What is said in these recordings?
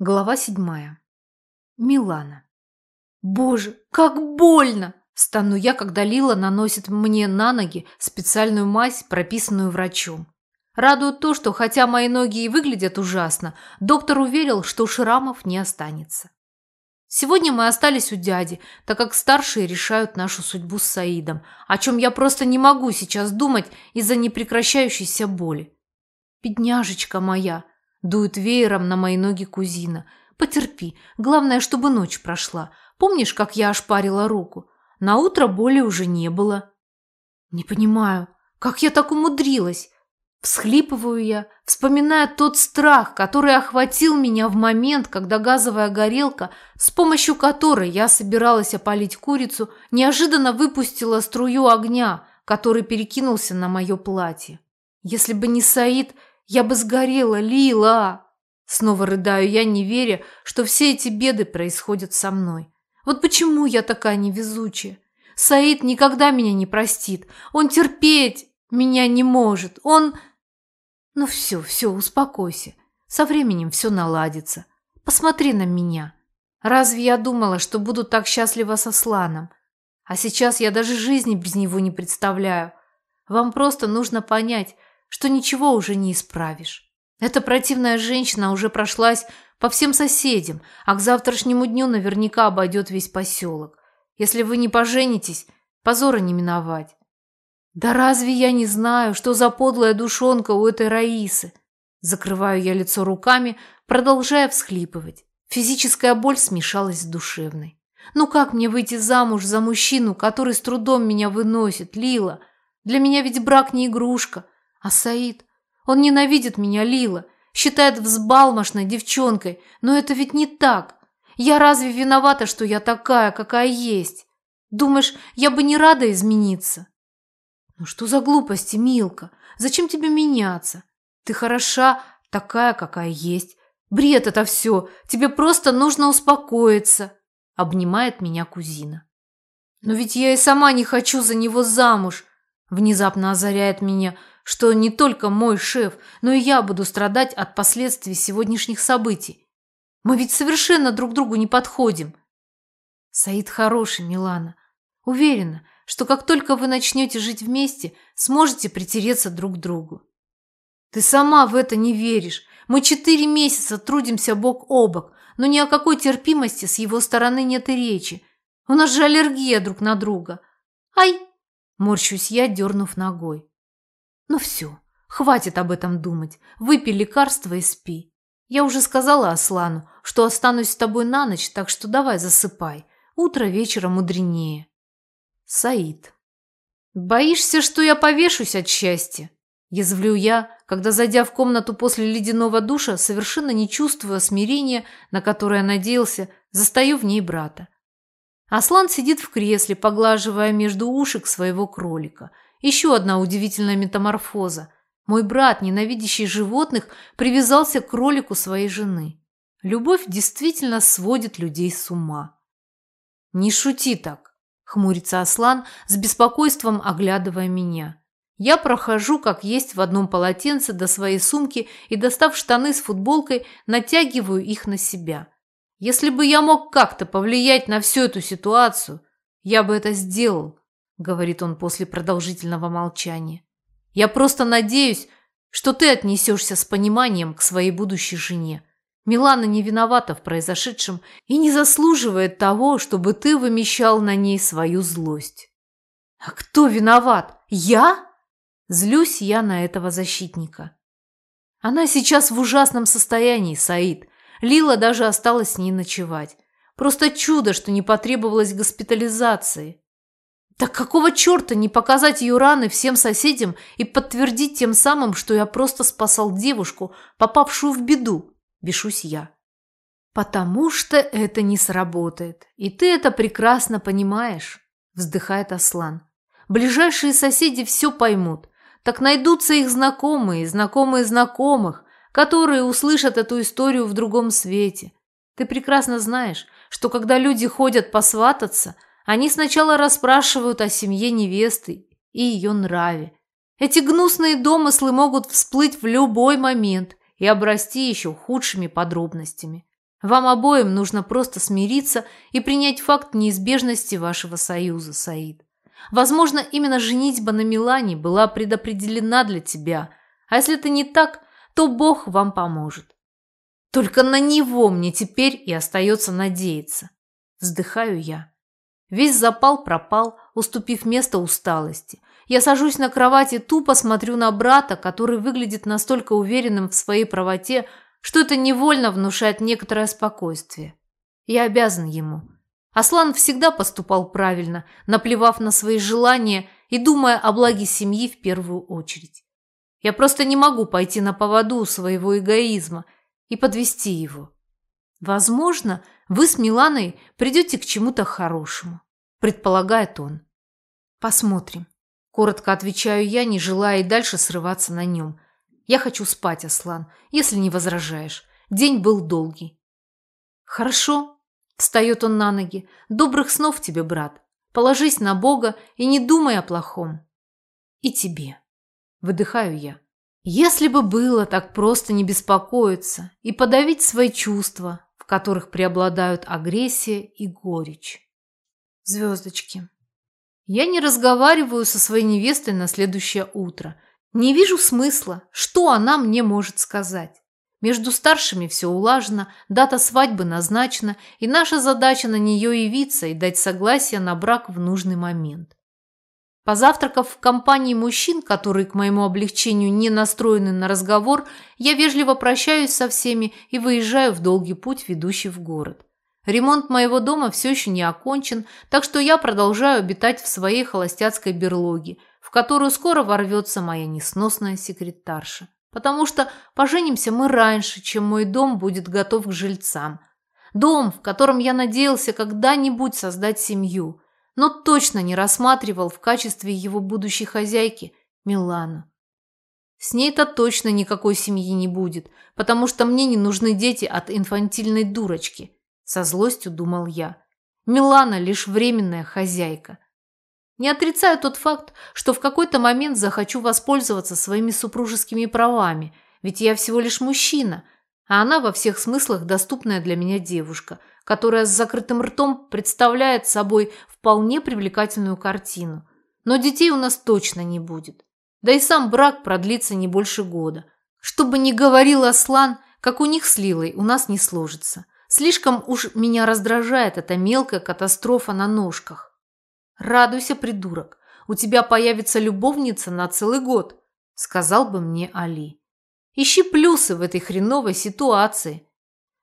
Глава седьмая. Милана. Боже, как больно! Стану я, когда Лила наносит мне на ноги специальную мазь, прописанную врачом. Радует то, что хотя мои ноги и выглядят ужасно, доктор уверил, что шрамов не останется. Сегодня мы остались у дяди, так как старшие решают нашу судьбу с Саидом, о чем я просто не могу сейчас думать из-за непрекращающейся боли. Бедняжечка моя, Дует веером на мои ноги кузина. Потерпи. Главное, чтобы ночь прошла. Помнишь, как я ошпарила руку? На утро боли уже не было. Не понимаю, как я так умудрилась? Всхлипываю я, вспоминая тот страх, который охватил меня в момент, когда газовая горелка, с помощью которой я собиралась опалить курицу, неожиданно выпустила струю огня, который перекинулся на мое платье. Если бы не Саид, я бы сгорела, Лила!» Снова рыдаю я, не веря, что все эти беды происходят со мной. Вот почему я такая невезучая? Саид никогда меня не простит. Он терпеть меня не может. Он... Ну все, все, успокойся. Со временем все наладится. Посмотри на меня. Разве я думала, что буду так счастлива со Сланом? А сейчас я даже жизни без него не представляю. Вам просто нужно понять, что ничего уже не исправишь. Эта противная женщина уже прошлась по всем соседям, а к завтрашнему дню наверняка обойдет весь поселок. Если вы не поженитесь, позора не миновать. Да разве я не знаю, что за подлая душонка у этой Раисы? Закрываю я лицо руками, продолжая всхлипывать. Физическая боль смешалась с душевной. Ну как мне выйти замуж за мужчину, который с трудом меня выносит, Лила? Для меня ведь брак не игрушка – а Саид? Он ненавидит меня, Лила, считает взбалмошной девчонкой, но это ведь не так. Я разве виновата, что я такая, какая есть? Думаешь, я бы не рада измениться? Ну что за глупости, Милка? Зачем тебе меняться? Ты хороша, такая, какая есть. Бред это все. Тебе просто нужно успокоиться. Обнимает меня кузина. Но ведь я и сама не хочу за него замуж. Внезапно озаряет меня, что не только мой шеф, но и я буду страдать от последствий сегодняшних событий. Мы ведь совершенно друг другу не подходим. Саид хороший, Милана. Уверена, что как только вы начнете жить вместе, сможете притереться друг к другу. Ты сама в это не веришь. Мы четыре месяца трудимся бок о бок, но ни о какой терпимости с его стороны нет и речи. У нас же аллергия друг на друга. Ай! Морщусь я, дернув ногой. Ну все, хватит об этом думать. Выпей лекарство и спи. Я уже сказала Аслану, что останусь с тобой на ночь, так что давай засыпай. Утро вечера мудренее. Саид. Боишься, что я повешусь от счастья? Язвлю я, когда, зайдя в комнату после ледяного душа, совершенно не чувствуя смирения, на которое надеялся, застаю в ней брата. Аслан сидит в кресле, поглаживая между ушек своего кролика – еще одна удивительная метаморфоза. Мой брат, ненавидящий животных, привязался к кролику своей жены. Любовь действительно сводит людей с ума. «Не шути так», – хмурится Аслан, с беспокойством оглядывая меня. Я прохожу, как есть, в одном полотенце до своей сумки и, достав штаны с футболкой, натягиваю их на себя. Если бы я мог как-то повлиять на всю эту ситуацию, я бы это сделал говорит он после продолжительного молчания. Я просто надеюсь, что ты отнесешься с пониманием к своей будущей жене. Милана не виновата в произошедшем и не заслуживает того, чтобы ты вымещал на ней свою злость. А кто виноват? Я? Злюсь я на этого защитника. Она сейчас в ужасном состоянии, Саид. Лила даже осталась с ней ночевать. Просто чудо, что не потребовалось госпитализации. Так какого черта не показать ее раны всем соседям и подтвердить тем самым, что я просто спасал девушку, попавшую в беду? Бешусь я. Потому что это не сработает. И ты это прекрасно понимаешь, вздыхает Аслан. Ближайшие соседи все поймут. Так найдутся их знакомые, знакомые знакомых, которые услышат эту историю в другом свете. Ты прекрасно знаешь, что когда люди ходят посвататься – они сначала расспрашивают о семье невесты и ее нраве. Эти гнусные домыслы могут всплыть в любой момент и обрасти еще худшими подробностями. Вам обоим нужно просто смириться и принять факт неизбежности вашего союза, Саид. Возможно, именно женитьба на Милане была предопределена для тебя, а если это не так, то Бог вам поможет. Только на него мне теперь и остается надеяться. Вздыхаю я. Весь запал пропал, уступив место усталости. Я сажусь на кровати тупо смотрю на брата, который выглядит настолько уверенным в своей правоте, что это невольно внушает некоторое спокойствие. Я обязан ему. Аслан всегда поступал правильно, наплевав на свои желания и думая о благе семьи в первую очередь. Я просто не могу пойти на поводу своего эгоизма и подвести его. Возможно, вы с Миланой придете к чему-то хорошему, предполагает он. Посмотрим. Коротко отвечаю я, не желая и дальше срываться на нем. Я хочу спать, Аслан, если не возражаешь. День был долгий. Хорошо. Встает он на ноги. Добрых снов тебе, брат. Положись на Бога и не думай о плохом. И тебе. Выдыхаю я. Если бы было так просто не беспокоиться и подавить свои чувства, в которых преобладают агрессия и горечь. Звездочки. Я не разговариваю со своей невестой на следующее утро – не вижу смысла, что она мне может сказать. Между старшими все улажено, дата свадьбы назначена, и наша задача на нее явиться и дать согласие на брак в нужный момент. Позавтракав в компании мужчин, которые к моему облегчению не настроены на разговор, я вежливо прощаюсь со всеми и выезжаю в долгий путь, ведущий в город. Ремонт моего дома все еще не окончен, так что я продолжаю обитать в своей холостяцкой берлоге – в которую скоро ворвется моя несносная секретарша. Потому что поженимся мы раньше, чем мой дом будет готов к жильцам. Дом, в котором я надеялся когда-нибудь создать семью, но точно не рассматривал в качестве его будущей хозяйки Милану. С ней-то точно никакой семьи не будет, потому что мне не нужны дети от инфантильной дурочки, со злостью думал я. Милана лишь временная хозяйка. Не отрицаю тот факт, что в какой-то момент захочу воспользоваться своими супружескими правами, ведь я всего лишь мужчина, а она во всех смыслах доступная для меня девушка, которая с закрытым ртом представляет собой вполне привлекательную картину. Но детей у нас точно не будет. Да и сам брак продлится не больше года. Что бы ни говорил Аслан, как у них с Лилой, у нас не сложится. Слишком уж меня раздражает эта мелкая катастрофа на ножках. «Радуйся, придурок, у тебя появится любовница на целый год», сказал бы мне Али. «Ищи плюсы в этой хреновой ситуации».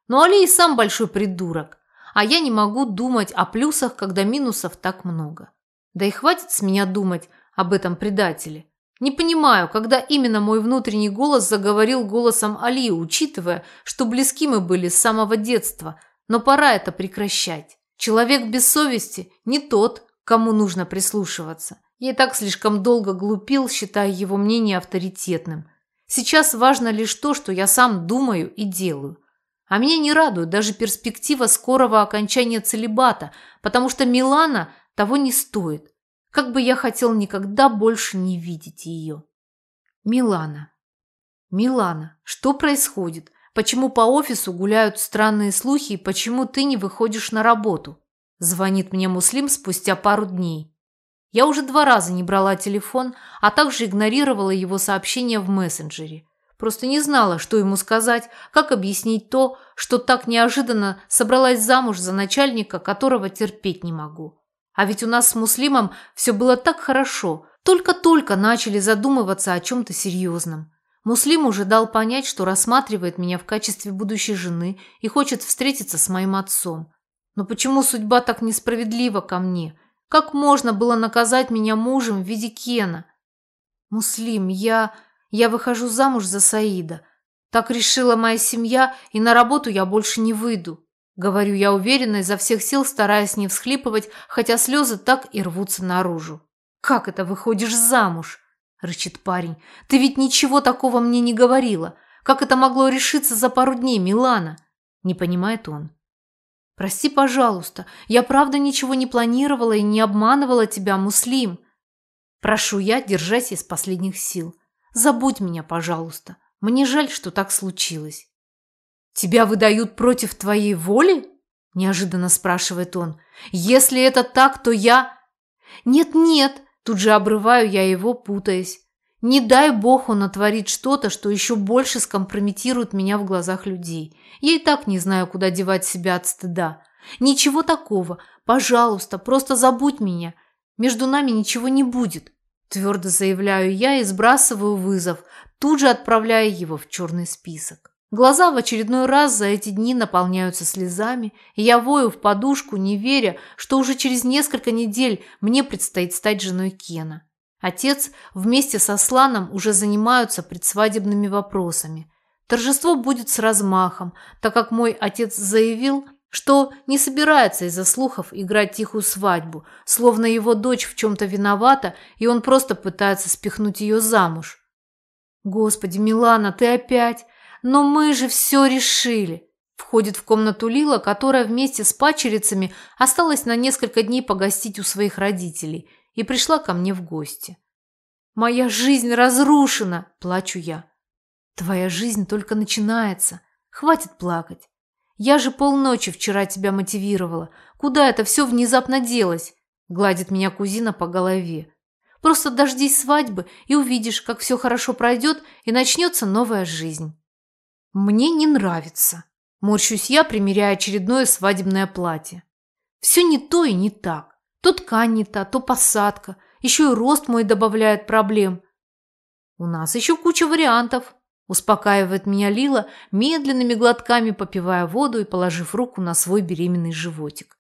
Но Али и сам большой придурок, а я не могу думать о плюсах, когда минусов так много. Да и хватит с меня думать об этом предателе. Не понимаю, когда именно мой внутренний голос заговорил голосом Али, учитывая, что близки мы были с самого детства, но пора это прекращать. Человек без совести не тот, кому нужно прислушиваться. Я и так слишком долго глупил, считая его мнение авторитетным. Сейчас важно лишь то, что я сам думаю и делаю. А меня не радует даже перспектива скорого окончания целебата, потому что Милана того не стоит. Как бы я хотел никогда больше не видеть ее. Милана. Милана, что происходит? Почему по офису гуляют странные слухи и почему ты не выходишь на работу? Звонит мне Муслим спустя пару дней. Я уже два раза не брала телефон, а также игнорировала его сообщения в мессенджере. Просто не знала, что ему сказать, как объяснить то, что так неожиданно собралась замуж за начальника, которого терпеть не могу. А ведь у нас с Муслимом все было так хорошо, только-только начали задумываться о чем-то серьезном. Муслим уже дал понять, что рассматривает меня в качестве будущей жены и хочет встретиться с моим отцом. Но почему судьба так несправедлива ко мне? Как можно было наказать меня мужем в виде Кена? Муслим, я... я выхожу замуж за Саида. Так решила моя семья, и на работу я больше не выйду. Говорю я уверенно, изо всех сил стараясь не всхлипывать, хотя слезы так и рвутся наружу. «Как это выходишь замуж?» – рычит парень. «Ты ведь ничего такого мне не говорила. Как это могло решиться за пару дней, Милана?» Не понимает он. «Прости, пожалуйста, я правда ничего не планировала и не обманывала тебя, Муслим». Прошу я, держась из последних сил. Забудь меня, пожалуйста. Мне жаль, что так случилось. «Тебя выдают против твоей воли?» – неожиданно спрашивает он. «Если это так, то я...» «Нет-нет», – тут же обрываю я его, путаясь. «Не дай бог он натворит что-то, что еще больше скомпрометирует меня в глазах людей. Я и так не знаю, куда девать себя от стыда. Ничего такого. Пожалуйста, просто забудь меня. Между нами ничего не будет», – твердо заявляю я и сбрасываю вызов, тут же отправляя его в черный список. Глаза в очередной раз за эти дни наполняются слезами, и я вою в подушку, не веря, что уже через несколько недель мне предстоит стать женой Кена. Отец вместе со Сланом уже занимаются предсвадебными вопросами. Торжество будет с размахом, так как мой отец заявил, что не собирается из-за слухов играть тихую свадьбу, словно его дочь в чем-то виновата, и он просто пытается спихнуть ее замуж. «Господи, Милана, ты опять!» «Но мы же все решили!» Входит в комнату Лила, которая вместе с пачерицами осталась на несколько дней погостить у своих родителей и пришла ко мне в гости. «Моя жизнь разрушена!» – плачу я. «Твоя жизнь только начинается. Хватит плакать. Я же полночи вчера тебя мотивировала. Куда это все внезапно делось?» – гладит меня кузина по голове. «Просто дождись свадьбы и увидишь, как все хорошо пройдет и начнется новая жизнь». Мне не нравится. Морщусь я, примеряя очередное свадебное платье. Все не то и не так. То ткань не та, то посадка. Еще и рост мой добавляет проблем. У нас еще куча вариантов. Успокаивает меня Лила, медленными глотками попивая воду и положив руку на свой беременный животик.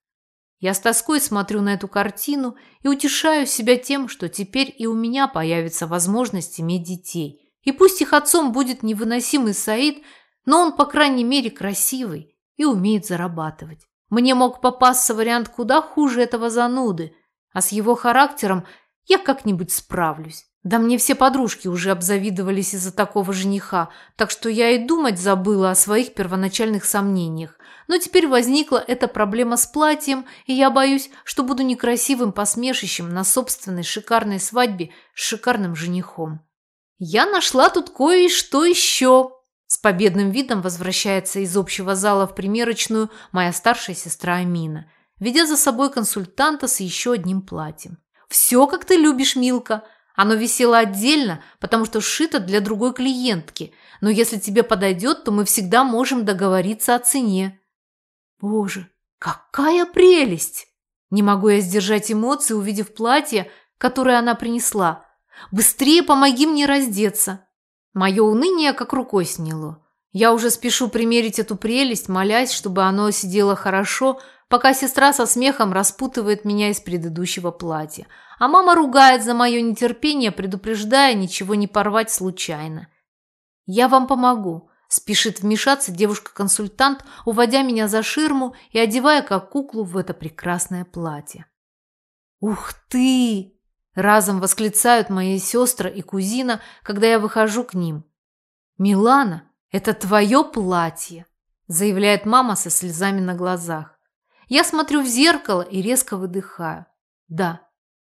Я с тоской смотрю на эту картину и утешаю себя тем, что теперь и у меня появится возможность иметь детей. И пусть их отцом будет невыносимый Саид, но он, по крайней мере, красивый и умеет зарабатывать. Мне мог попасться вариант куда хуже этого зануды, а с его характером я как-нибудь справлюсь. Да мне все подружки уже обзавидовались из-за такого жениха, так что я и думать забыла о своих первоначальных сомнениях. Но теперь возникла эта проблема с платьем, и я боюсь, что буду некрасивым посмешищем на собственной шикарной свадьбе с шикарным женихом. Я нашла тут кое-что еще, с победным видом возвращается из общего зала в примерочную моя старшая сестра Амина, ведя за собой консультанта с еще одним платьем. «Все, как ты любишь, Милка. Оно висело отдельно, потому что сшито для другой клиентки, но если тебе подойдет, то мы всегда можем договориться о цене». «Боже, какая прелесть!» Не могу я сдержать эмоции, увидев платье, которое она принесла. «Быстрее помоги мне раздеться!» Мое уныние как рукой сняло. Я уже спешу примерить эту прелесть, молясь, чтобы оно сидело хорошо, пока сестра со смехом распутывает меня из предыдущего платья. А мама ругает за мое нетерпение, предупреждая ничего не порвать случайно. «Я вам помогу», – спешит вмешаться девушка-консультант, уводя меня за ширму и одевая как куклу в это прекрасное платье. «Ух ты!» Разом восклицают мои сестры и кузина, когда я выхожу к ним. «Милана, это твое платье!» заявляет мама со слезами на глазах. Я смотрю в зеркало и резко выдыхаю. Да,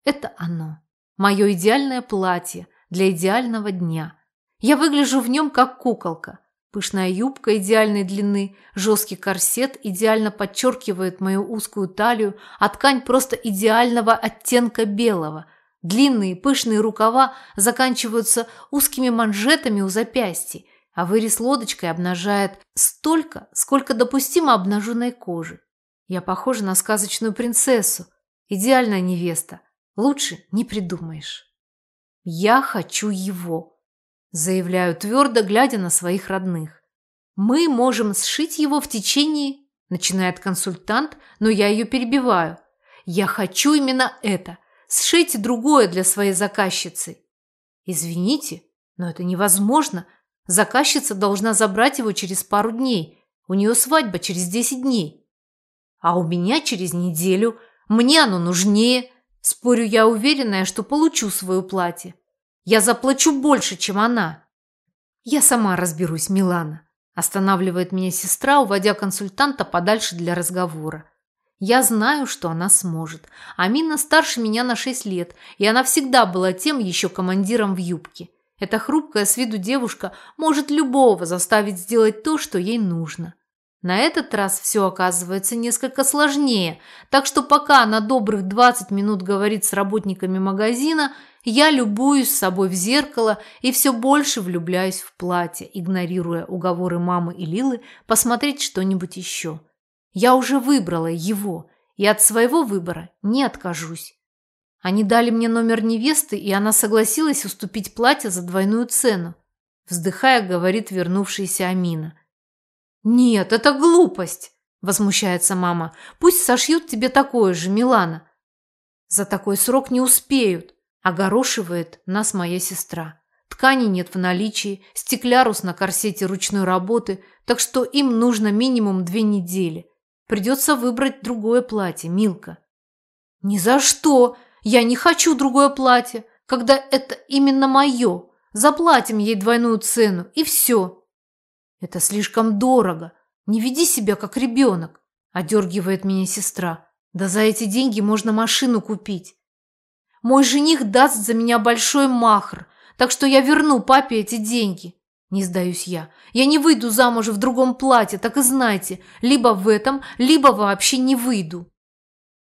это оно. Мое идеальное платье для идеального дня. Я выгляжу в нем как куколка. Пышная юбка идеальной длины, жесткий корсет идеально подчеркивает мою узкую талию, а ткань просто идеального оттенка белого, Длинные пышные рукава заканчиваются узкими манжетами у запястья, а вырез лодочкой обнажает столько, сколько допустимо обнаженной кожи. Я похожа на сказочную принцессу, идеальная невеста. Лучше не придумаешь. Я хочу его, заявляю твердо, глядя на своих родных. Мы можем сшить его в течение, начинает консультант, но я ее перебиваю. Я хочу именно это. Сшейте другое для своей заказчицы. Извините, но это невозможно. Заказчица должна забрать его через пару дней. У нее свадьба через 10 дней. А у меня через неделю. Мне оно нужнее. Спорю я уверенная, что получу свое платье. Я заплачу больше, чем она. Я сама разберусь, Милана. Останавливает меня сестра, уводя консультанта подальше для разговора. Я знаю, что она сможет. Амина старше меня на 6 лет, и она всегда была тем еще командиром в юбке. Эта хрупкая с виду девушка может любого заставить сделать то, что ей нужно. На этот раз все оказывается несколько сложнее, так что пока она добрых 20 минут говорит с работниками магазина, я любуюсь собой в зеркало и все больше влюбляюсь в платье, игнорируя уговоры мамы и Лилы посмотреть что-нибудь еще. Я уже выбрала его, и от своего выбора не откажусь. Они дали мне номер невесты, и она согласилась уступить платье за двойную цену. Вздыхая, говорит вернувшаяся Амина – «Нет, это глупость!» – возмущается мама. «Пусть сошьют тебе такое же, Милана!» «За такой срок не успеют!» – огорошивает нас моя сестра. Ткани нет в наличии, стеклярус на корсете ручной работы, так что им нужно минимум две недели. Придется выбрать другое платье, Милка. «Ни за что! Я не хочу другое платье, когда это именно мое. Заплатим ей двойную цену, и все!» «Это слишком дорого. Не веди себя как ребенок», – одергивает меня сестра. «Да за эти деньги можно машину купить. Мой жених даст за меня большой махр, так что я верну папе эти деньги». Не сдаюсь я. Я не выйду замуж в другом платье, так и знайте. Либо в этом, либо вообще не выйду.